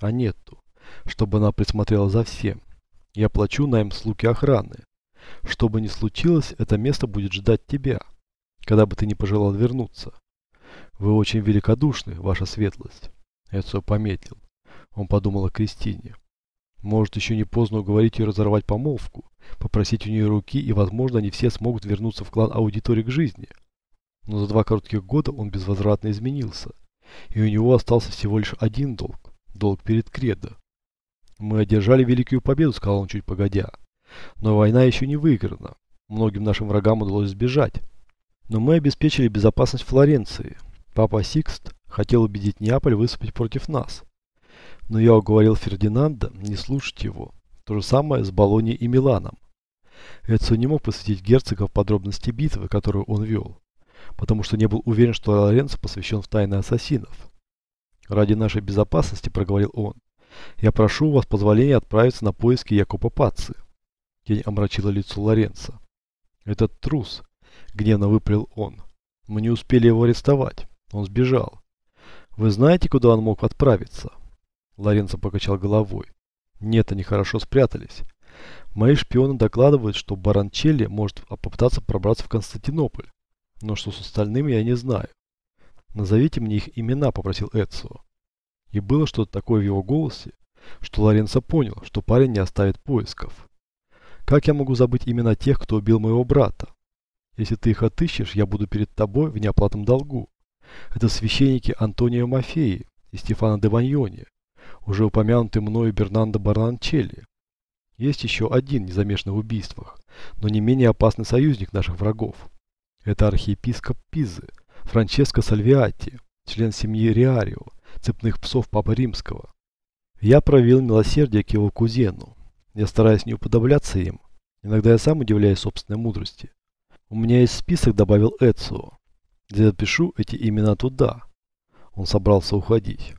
А нету, чтобы она присмотрела за всем. Я плачу найм слуги охраны. Что бы ни случилось, это место будет ждать тебя, когда бы ты не пожелал вернуться. Вы очень великодушны, ваша светлость. Эцо пометил. Он подумал о Кристине. Может, еще не поздно уговорить ее разорвать помолвку, попросить у нее руки, и, возможно, они все смогут вернуться в клан аудитории к жизни. Но за два коротких года он безвозвратно изменился, и у него остался всего лишь один долг – долг перед Кредо. «Мы одержали великую победу», – сказал он чуть погодя. «Но война еще не выиграна. Многим нашим врагам удалось сбежать. Но мы обеспечили безопасность Флоренции. Папа Сикст хотел убедить Неаполь выступить против нас. Но я уговорил Фердинанда не слушать его. То же самое с Болонией и Миланом. Эцо не мог посвятить герцога в подробности битвы, которую он вел, потому что не был уверен, что Лоренцо посвящен в тайны ассасинов. «Ради нашей безопасности», — проговорил он, — «я прошу у вас позволения отправиться на поиски Якоба Пацци». Тень омрачила лицо Лоренцо. «Этот трус», — гневно выпалил он. «Мы не успели его арестовать. Он сбежал. Вы знаете, куда он мог отправиться?» Лоренцо покачал головой. «Нет, они хорошо спрятались. Мои шпионы докладывают, что Баранчелли может попытаться пробраться в Константинополь. Но что с остальными, я не знаю. Назовите мне их имена, попросил Эцио. И было что-то такое в его голосе, что Лоренцо понял, что парень не оставит поисков. Как я могу забыть имена тех, кто убил моего брата? Если ты их отыщешь, я буду перед тобой в неоплатном долгу. Это священники Антонио Мафеи и Стефано де Ваньоне, уже упомянутый мною Бернандо Баранчелли. Есть еще один, не замешанный в убийствах, но не менее опасный союзник наших врагов. Это архиепископ Пизы, Франческо Сальвиати, член семьи Риарио, цепных псов Папы Римского. Я проявил милосердие к его кузену. Я стараюсь не уподобляться им. Иногда я сам удивляюсь собственной мудрости. У меня есть список, добавил Эцио. Я запишу эти имена туда. Он собрался уходить.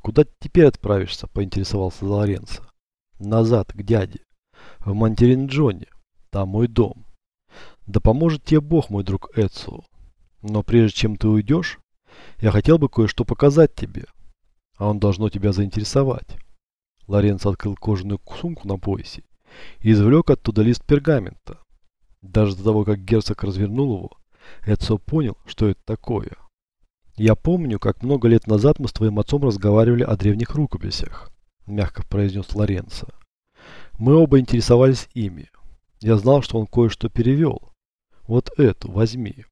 Куда ты теперь отправишься, поинтересовался Лоренцо. Назад, к дяде. В Монтеринджоне. Там мой дом. Да поможет тебе Бог, мой друг Эцио. Но прежде чем ты уйдешь, я хотел бы кое-что показать тебе. А он должно тебя заинтересовать. Лоренцо открыл кожаную сумку на поясе и извлек оттуда лист пергамента. Даже до того, как герцог развернул его, Эдсо понял, что это такое. «Я помню, как много лет назад мы с твоим отцом разговаривали о древних рукописях», мягко произнес Лоренцо. «Мы оба интересовались ими. Я знал, что он кое-что перевел. Вот эту возьми.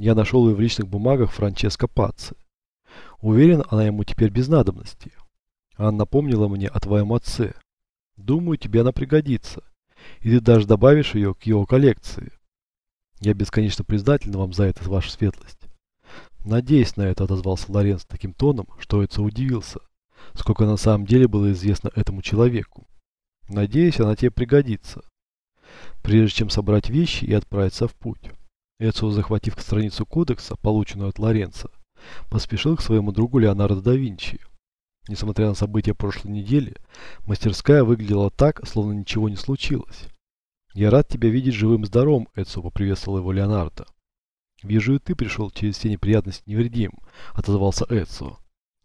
Я нашел ее в личных бумагах Франческо Пацци. Уверен, она ему теперь без надобности. Она напомнила мне о твоем отце. Думаю, тебе она пригодится. И ты даже добавишь ее к его коллекции. Я бесконечно признателен вам за это, ваша светлость. Надеюсь на это, отозвался Лоренц таким тоном, что это удивился. Сколько на самом деле было известно этому человеку. Надеюсь, она тебе пригодится. Прежде чем собрать вещи и отправиться в путь. Эцио, захватив страницу кодекса, полученную от Лоренца, поспешил к своему другу Леонардо да Винчи. Несмотря на события прошлой недели, мастерская выглядела так, словно ничего не случилось. «Я рад тебя видеть живым-здоровым», — Эцио поприветствовал его Леонардо. «Вижу, и ты пришел через все неприятности невредим», — отозвался Эцио.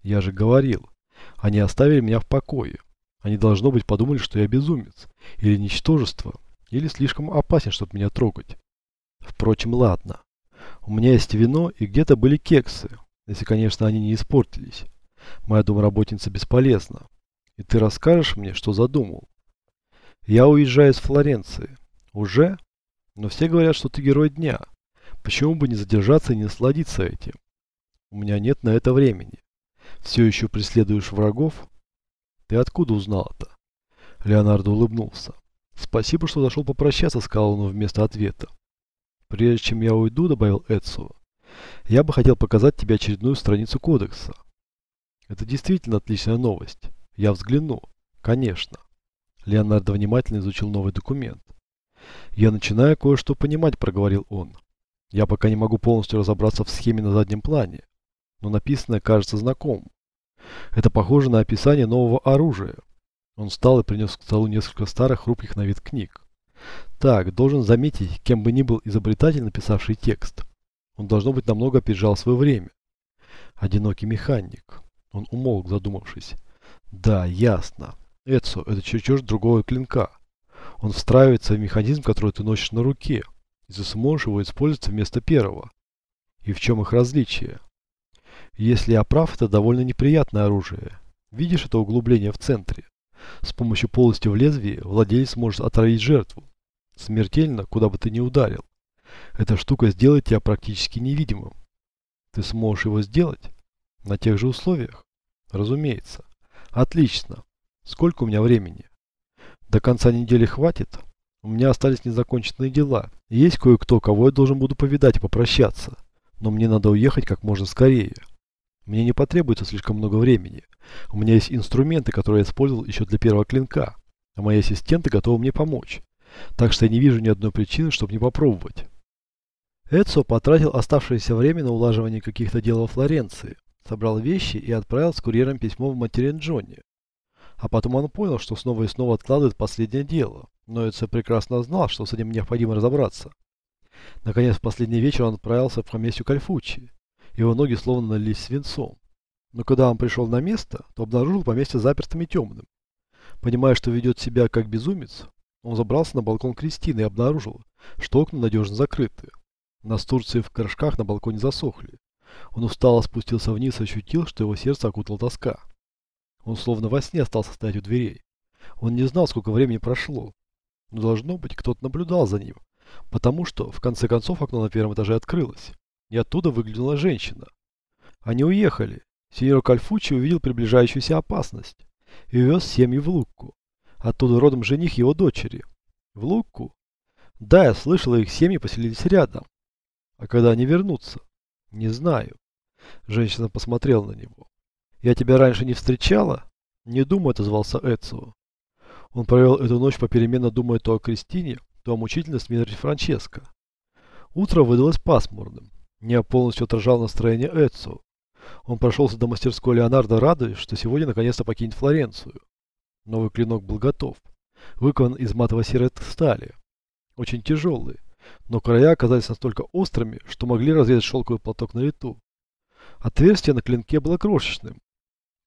«Я же говорил. Они оставили меня в покое. Они, должно быть, подумали, что я безумец, или ничтожество, или слишком опасен, чтобы меня трогать. Впрочем, ладно. У меня есть вино и где-то были кексы, если, конечно, они не испортились. Моя домработница бесполезна. И ты расскажешь мне, что задумал? Я уезжаю из Флоренции. Уже? Но все говорят, что ты герой дня. Почему бы не задержаться и не насладиться этим? У меня нет на это времени. Все еще преследуешь врагов? Ты откуда узнал это? Леонардо улыбнулся. Спасибо, что зашел попрощаться, сказал он вместо ответа. Прежде чем я уйду, добавил Эдсо, я бы хотел показать тебе очередную страницу кодекса. Это действительно отличная новость. Я взгляну. Конечно. Леонардо внимательно изучил новый документ. Я начинаю кое-что понимать, проговорил он. Я пока не могу полностью разобраться в схеме на заднем плане, но написанное кажется знакомым. Это похоже на описание нового оружия. Он встал и принес к столу несколько старых, хрупких на вид книг. Так, должен заметить, кем бы ни был изобретатель, написавший текст. Он, должно быть, намного опережал свое время. Одинокий механик. Он умолк, задумавшись. Да, ясно. Эцо – это чертеж другого клинка. Он встраивается в механизм, который ты носишь на руке, и ты сможешь его использовать вместо первого. И в чем их различие? Если я прав, это довольно неприятное оружие. Видишь это углубление в центре? С помощью полости в лезвии владелец может отравить жертву. Смертельно, куда бы ты ни ударил. Эта штука сделает тебя практически невидимым. Ты сможешь его сделать? На тех же условиях? Разумеется. Отлично. Сколько у меня времени? До конца недели хватит? У меня остались незаконченные дела. Есть кое-кто, кого я должен буду повидать и попрощаться. Но мне надо уехать как можно скорее. Мне не потребуется слишком много времени. У меня есть инструменты, которые я использовал еще для первого клинка. А мои ассистенты готовы мне помочь. Так что я не вижу ни одной причины, чтобы не попробовать. Эдсо потратил оставшееся время на улаживание каких-то дел во Флоренции, собрал вещи и отправил с курьером письмо в материн Джонни. А потом он понял, что снова и снова откладывает последнее дело, но Эдсо прекрасно знал, что с этим необходимо разобраться. Наконец, в последний вечер он отправился в поместью Кальфучи. Его ноги словно налились свинцом. Но когда он пришел на место, то обнаружил поместье запертым и темным. Понимая, что ведет себя как безумец, он забрался на балкон Кристины и обнаружил, что окна надежно закрыты. Настурции в горшках на балконе засохли. Он устало спустился вниз и ощутил, что его сердце окутала тоска. Он словно во сне остался стоять у дверей. Он не знал, сколько времени прошло. Но должно быть, кто-то наблюдал за ним, потому что, в конце концов, окно на первом этаже открылось, и оттуда выглянула женщина. Они уехали. Сеньор Кальфучи увидел приближающуюся опасность и вез семьи в Лукку. Оттуда родом жених его дочери. В Лукку? Да, я слышала, их семьи поселились рядом. А когда они вернутся? Не знаю. Женщина посмотрела на него. Я тебя раньше не встречала? Не думаю, отозвался Эцио. Он провел эту ночь попеременно думая то о Кристине, то о мучительной смерти Франческо. Утро выдалось пасмурным. Не полностью отражал настроение Эцио. Он прошелся до мастерской Леонардо, радуясь, что сегодня наконец-то покинет Флоренцию. Новый клинок был готов. Выкован из матово-серой стали. Очень тяжелый. Но края оказались настолько острыми, что могли разрезать шелковый платок на лету. Отверстие на клинке было крошечным.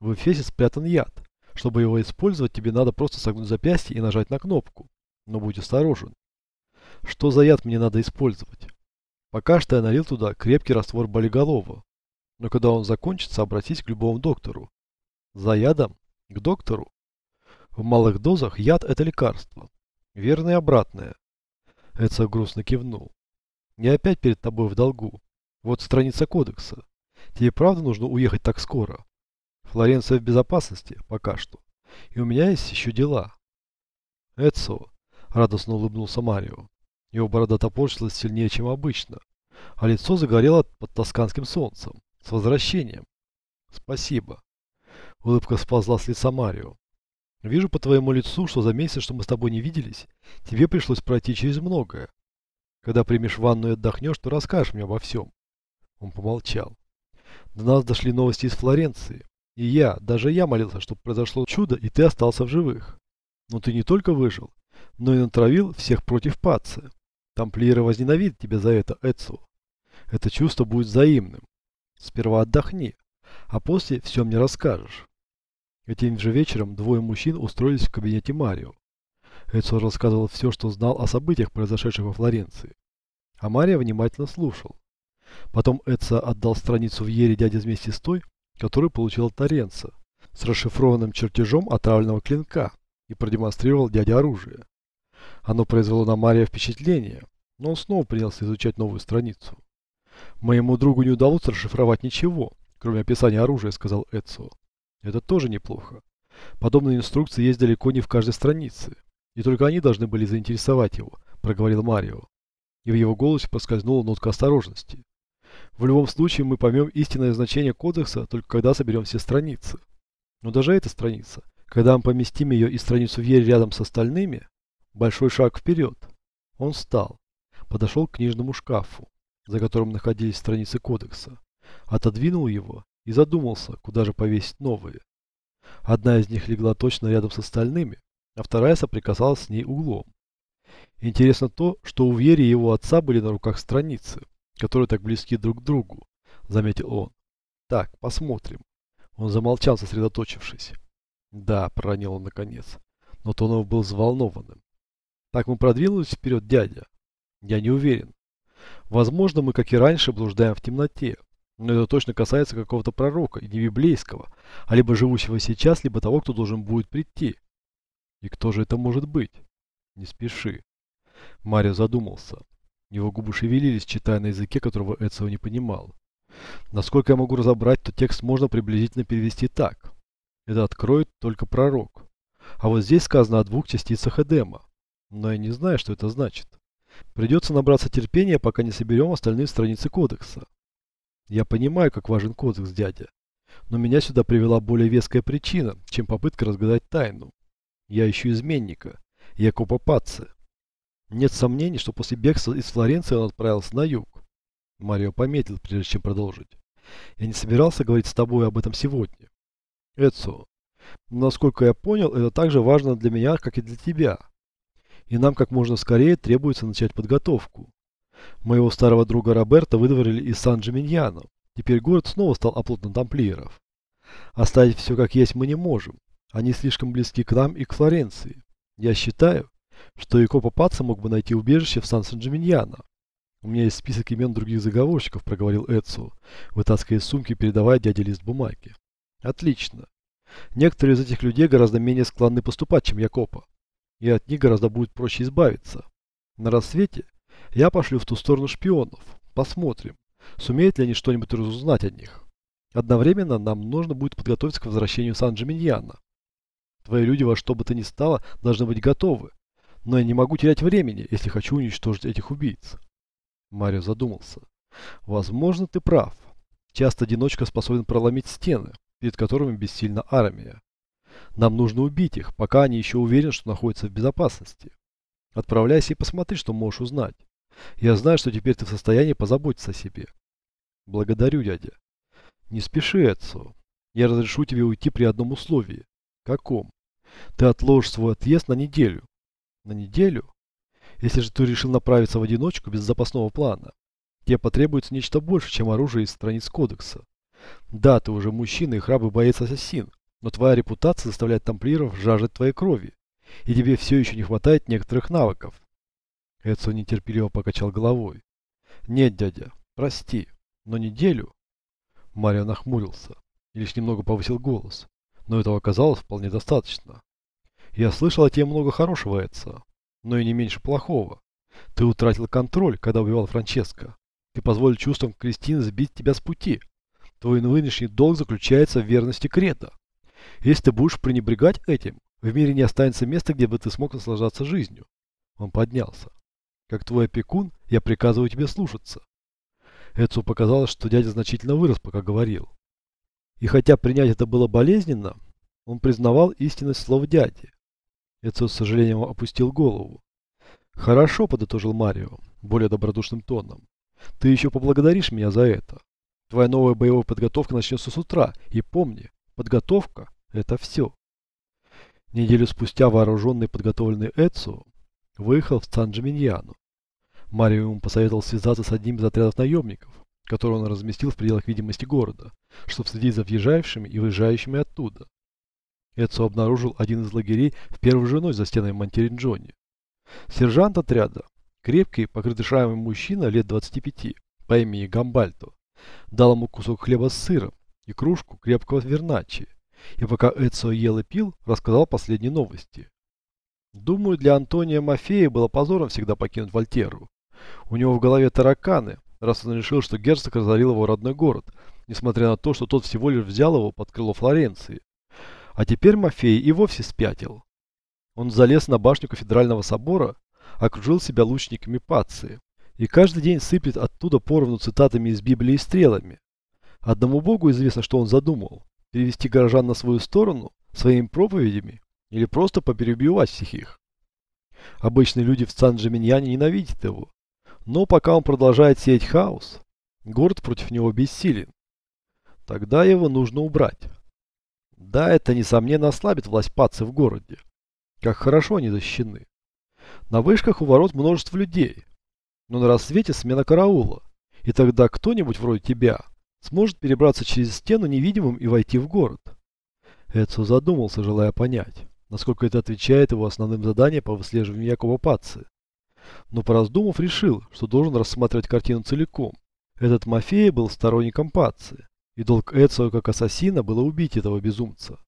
В эфесе спрятан яд. Чтобы его использовать, тебе надо просто согнуть запястье и нажать на кнопку. Но будь осторожен. Что за яд мне надо использовать? Пока что я налил туда крепкий раствор болиголова. Но когда он закончится, обратись к любому доктору. За ядом? К доктору? В малых дозах яд это лекарство. Верное и обратное. Эдсо грустно кивнул. Я опять перед тобой в долгу. Вот страница кодекса. Тебе правда нужно уехать так скоро? Флоренция в безопасности, пока что. И у меня есть еще дела. Эдсо, радостно улыбнулся Марио. Его борода топорщилась сильнее, чем обычно, а лицо загорело под тосканским солнцем. С возвращением. Спасибо. Улыбка сползла с лица Марио. Вижу по твоему лицу, что за месяц, что мы с тобой не виделись, тебе пришлось пройти через многое. Когда примешь ванну и отдохнешь, то расскажешь мне обо всем. Он помолчал. До нас дошли новости из Флоренции. И я, даже я молился, чтобы произошло чудо, и ты остался в живых. Но ты не только выжил, но и натравил всех против Пацы. Тамплиеры возненавидят тебя за это, Эцу. Это чувство будет взаимным. Сперва отдохни, а после все мне расскажешь. Этим же вечером двое мужчин устроились в кабинете Марио. Эдсо рассказывал все, что знал о событиях, произошедших во Флоренции. А Марио внимательно слушал. Потом Эдсо отдал страницу в Ере дяде вместе с той, которую получил от Торренца, с расшифрованным чертежом отравленного клинка и продемонстрировал дяде оружие. Оно произвело на Мария впечатление, но он снова принялся изучать новую страницу. «Моему другу не удалось расшифровать ничего, кроме описания оружия», — сказал Эдсо. Это тоже неплохо. Подобные инструкции есть далеко не в каждой странице. И только они должны были заинтересовать его, проговорил Марио. И в его голосе проскользнула нотка осторожности. В любом случае мы поймем истинное значение кодекса только когда соберем все страницы. Но даже эта страница, когда мы поместим ее и страницу Вере рядом с остальными, большой шаг вперед. Он встал, подошел к книжному шкафу, за которым находились страницы кодекса, отодвинул его и задумался, куда же повесить новые. Одна из них легла точно рядом с остальными, а вторая соприкасалась с ней углом. Интересно то, что у Вери и его отца были на руках страницы, которые так близки друг к другу, заметил он. Так, посмотрим. Он замолчал, сосредоточившись. Да, проронил он наконец. Но тон его был взволнованным. Так мы продвинулись вперед, дядя? Я не уверен. Возможно, мы, как и раньше, блуждаем в темноте. Но это точно касается какого-то пророка, и не библейского, а либо живущего сейчас, либо того, кто должен будет прийти. И кто же это может быть? Не спеши. Марио задумался. Его губы шевелились, читая на языке, которого Эцио не понимал. Насколько я могу разобрать, то текст можно приблизительно перевести так. Это откроет только пророк. А вот здесь сказано о двух частицах Эдема. Но я не знаю, что это значит. Придется набраться терпения, пока не соберем остальные страницы кодекса. Я понимаю, как важен кодекс, дядя. Но меня сюда привела более веская причина, чем попытка разгадать тайну. Я ищу изменника, Якопа Пацци. Нет сомнений, что после бегства из Флоренции он отправился на юг. Марио пометил, прежде чем продолжить. Я не собирался говорить с тобой об этом сегодня. Эцо, насколько я понял, это так же важно для меня, как и для тебя. И нам как можно скорее требуется начать подготовку. Моего старого друга Роберта выдворили из Сан-Джиминьяно. Теперь город снова стал оплотом тамплиеров. Оставить все как есть мы не можем. Они слишком близки к нам и к Флоренции. Я считаю, что Якопа Паца мог бы найти убежище в Сан-Джиминьяно. У меня есть список имен других заговорщиков, проговорил Эдсу, вытаскивая из сумки и передавая дяде лист бумаги. Отлично. Некоторые из этих людей гораздо менее склонны поступать, чем Якопа. И от них гораздо будет проще избавиться. На рассвете я пошлю в ту сторону шпионов. Посмотрим, сумеют ли они что-нибудь разузнать о них. Одновременно нам нужно будет подготовиться к возвращению Сан-Джиминьяна. Твои люди во что бы то ни стало должны быть готовы. Но я не могу терять времени, если хочу уничтожить этих убийц. Марио задумался. Возможно, ты прав. Часто одиночка способен проломить стены, перед которыми бессильна армия. Нам нужно убить их, пока они еще уверены, что находятся в безопасности. Отправляйся и посмотри, что можешь узнать. Я знаю, что теперь ты в состоянии позаботиться о себе. Благодарю, дядя. Не спеши, Эдсо. Я разрешу тебе уйти при одном условии. Каком? Ты отложишь свой отъезд на неделю. На неделю? Если же ты решил направиться в одиночку без запасного плана, тебе потребуется нечто больше, чем оружие из страниц кодекса. Да, ты уже мужчина и храбрый боец-ассасин, но твоя репутация заставляет тамплиеров жаждать твоей крови, и тебе все еще не хватает некоторых навыков. Эдсон нетерпеливо покачал головой. Нет, дядя, прости, но неделю. Марио нахмурился и лишь немного повысил голос, но этого оказалось вполне достаточно. Я слышал о тебе много хорошего, Эдса, но и не меньше плохого. Ты утратил контроль, когда убивал Франческо. Ты позволил чувствам Кристины сбить тебя с пути. Твой нынешний долг заключается в верности Крета. Если ты будешь пренебрегать этим, в мире не останется места, где бы ты смог наслаждаться жизнью. Он поднялся. Как твой опекун, я приказываю тебе слушаться. Эцу показалось, что дядя значительно вырос, пока говорил. И хотя принять это было болезненно, он признавал истинность слов дяди. Эцо с сожалением опустил голову. «Хорошо», — подытожил Марио, более добродушным тоном. «Ты еще поблагодаришь меня за это. Твоя новая боевая подготовка начнется с утра, и помни, подготовка — это все». Неделю спустя вооруженный подготовленный Эцо выехал в Сан-Джиминьяно. Марио ему посоветовал связаться с одним из отрядов наемников, который он разместил в пределах видимости города, чтобы следить за въезжающими и выезжающими оттуда. Эдсо обнаружил один из лагерей в первую же ночь за стенами Монтеринджони. Сержант отряда, крепкий, покрытый шрамами мужчина лет 25, по имени Гамбальто, дал ему кусок хлеба с сыром и кружку крепкого верначи, и пока Эдсо ел и пил, рассказал последние новости. Думаю, для Антония Мафея было позором всегда покинуть Вольтеру. У него в голове тараканы, раз он решил, что герцог разорил его родной город, несмотря на то, что тот всего лишь взял его под крыло Флоренции. А теперь Мафей и вовсе спятил. Он залез на башню кафедрального собора, окружил себя лучниками Пации и каждый день сыплет оттуда поровну цитатами из Библии и стрелами. Одному Богу известно, что он задумал – перевести горожан на свою сторону своими проповедями или просто поперебивать всех их. Обычные люди в Сан-Джиминьяне ненавидят его, но пока он продолжает сеять хаос, город против него бессилен. Тогда его нужно убрать. Да, это, несомненно, ослабит власть пацы в городе. Как хорошо они защищены. На вышках у ворот множество людей. Но на рассвете смена караула. И тогда кто-нибудь вроде тебя сможет перебраться через стену невидимым и войти в город. Эдсо задумался, желая понять, насколько это отвечает его основным заданиям по выслеживанию Якова Пацци. Но пораздумав, решил, что должен рассматривать картину целиком. Этот Мафея был сторонником Пацци, и долг Эцио как ассасина было убить этого безумца.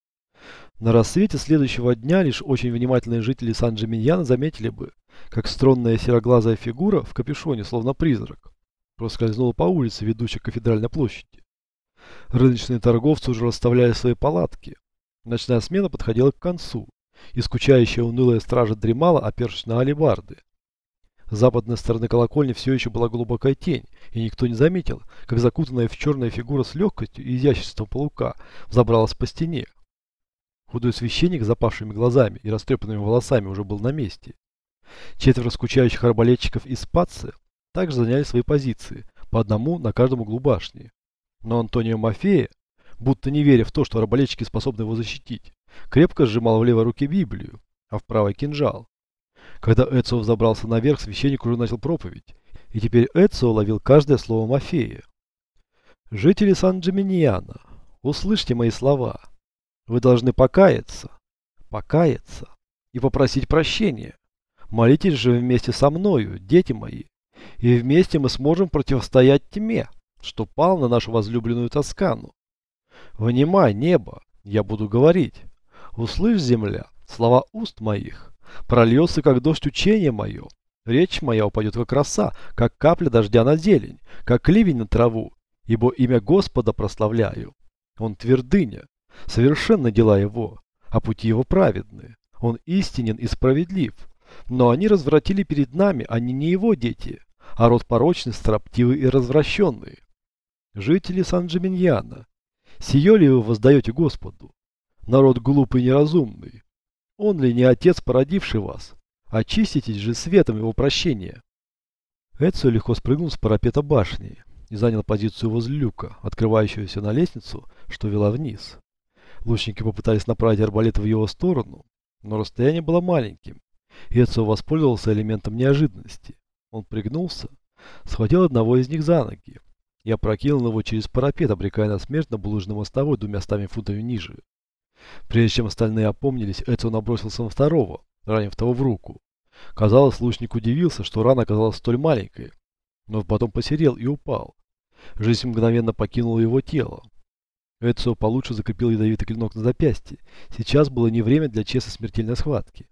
На рассвете следующего дня лишь очень внимательные жители Сан-Джиминьяна заметили бы, как стройная сероглазая фигура в капюшоне, словно призрак, проскользнула по улице, ведущей к кафедральной площади. Рыночные торговцы уже расставляли свои палатки. Ночная смена подходила к концу, и скучающая унылая стража дремала, опершись на алебарды. С западной стороны колокольни все еще была глубокая тень, и никто не заметил, как закутанная в черная фигура с легкостью и изяществом полука взобралась по стене. Худой священник с запавшими глазами и растрепанными волосами уже был на месте. Четверо скучающих арбалетчиков из Пацци также заняли свои позиции, по одному на каждом углу башни. Но Антонио Мафея, будто не веря в то, что арбалетчики способны его защитить, крепко сжимал в левой руке Библию, а в правой кинжал. Когда Эцио взобрался наверх, священник уже начал проповедь, и теперь Эцио ловил каждое слово Мафея. «Жители Сан-Джиминьяна, услышьте мои слова. Вы должны покаяться, покаяться и попросить прощения. Молитесь же вместе со мною, дети мои, и вместе мы сможем противостоять тьме, что пал на нашу возлюбленную Тоскану. Внимай, небо, я буду говорить. Услышь, земля, слова уст моих. Прольется, как дождь, учение мое. Речь моя упадет, как роса, как капля дождя на зелень, как ливень на траву, ибо имя Господа прославляю. Он твердыня, совершенно дела его, а пути его праведны. Он истинен и справедлив. Но они развратили перед нами, они не его дети, а род порочный, строптивый и развращенный. Жители Сан-Джиминьяна, сие ли вы воздаете Господу? Народ глупый и неразумный, он ли не отец, породивший вас? Очиститесь же светом его прощения. Эцио легко спрыгнул с парапета башни и занял позицию возле люка, открывающегося на лестницу, что вела вниз. Лучники попытались направить арбалеты в его сторону, но расстояние было маленьким, и Эцио воспользовался элементом неожиданности. Он пригнулся, схватил одного из них за ноги и опрокинул его через парапет, обрекая на смерть на булыжной мостовой двумя стами футами ниже. Прежде чем остальные опомнились, Эцио набросился на второго, ранив того в руку. Казалось, лучник удивился, что рана оказалась столь маленькой, но потом посерел и упал. Жизнь мгновенно покинула его тело. Эцио получше закрепил ядовитый клинок на запястье. Сейчас было не время для честной смертельной схватки.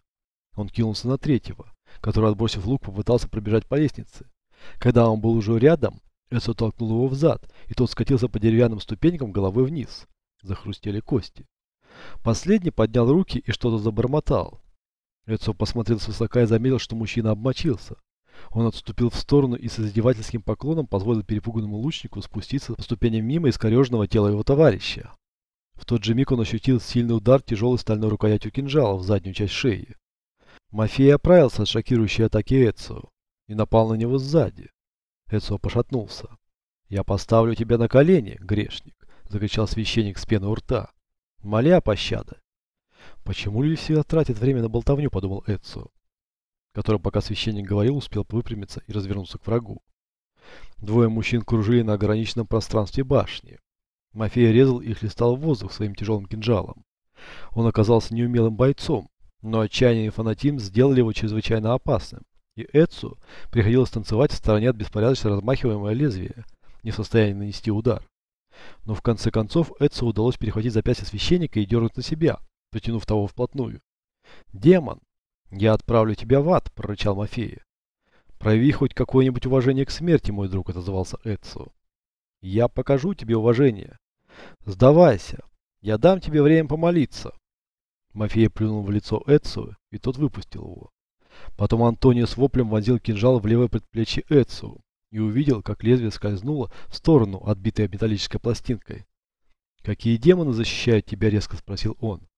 Он кинулся на третьего, который, отбросив лук, попытался пробежать по лестнице. Когда он был уже рядом, Эцио толкнул его взад, и тот скатился по деревянным ступенькам головой вниз. Захрустели кости. Последний поднял руки и что-то забормотал. Эцо посмотрел свысока и заметил, что мужчина обмочился. Он отступил в сторону и с издевательским поклоном позволил перепуганному лучнику спуститься по ступеням мимо искореженного тела его товарища. В тот же миг он ощутил сильный удар тяжелой стальной рукоятью кинжала в заднюю часть шеи. Мафия оправился от шокирующей атаки Эцио и напал на него сзади. Эцио пошатнулся. «Я поставлю тебя на колени, грешник!» – закричал священник с пеной у рта моля пощады. Почему ли все тратят время на болтовню, подумал Эдсо, который, пока священник говорил, успел выпрямиться и развернуться к врагу. Двое мужчин кружили на ограниченном пространстве башни. Мафия резал и хлестал в воздух своим тяжелым кинжалом. Он оказался неумелым бойцом, но отчаяние и фанатизм сделали его чрезвычайно опасным, и Эдсу приходилось танцевать в стороне от беспорядочно размахиваемого лезвия, не в состоянии нанести удар. Но в конце концов Эдсу удалось перехватить запястье священника и дернуть на себя, притянув того вплотную. «Демон, я отправлю тебя в ад», – прорычал Мафея. «Прояви хоть какое-нибудь уважение к смерти, мой друг», – отозвался Эдсу. «Я покажу тебе уважение. Сдавайся, я дам тебе время помолиться». Мафея плюнул в лицо Эдсу, и тот выпустил его. Потом Антонио с воплем вонзил кинжал в левое предплечье Эдсу и увидел, как лезвие скользнуло в сторону, отбитое металлической пластинкой. «Какие демоны защищают тебя?» – резко спросил он.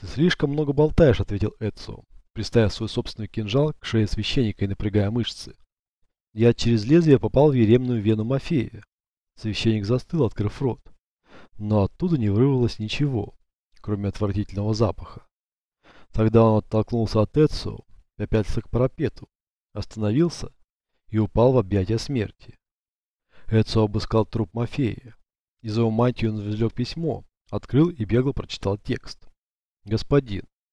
«Ты слишком много болтаешь», – ответил Эдсо, приставив свой собственный кинжал к шее священника и напрягая мышцы. Я через лезвие попал в еремную вену Мафея. Священник застыл, открыв рот. Но оттуда не вырвалось ничего, кроме отвратительного запаха. Тогда он оттолкнулся от Эдсо, попятился к парапету, остановился и упал в объятия смерти. Эдсо обыскал труп Мафея. Из его мантии он извлек письмо, Открыл и бегло прочитал текст. Господин,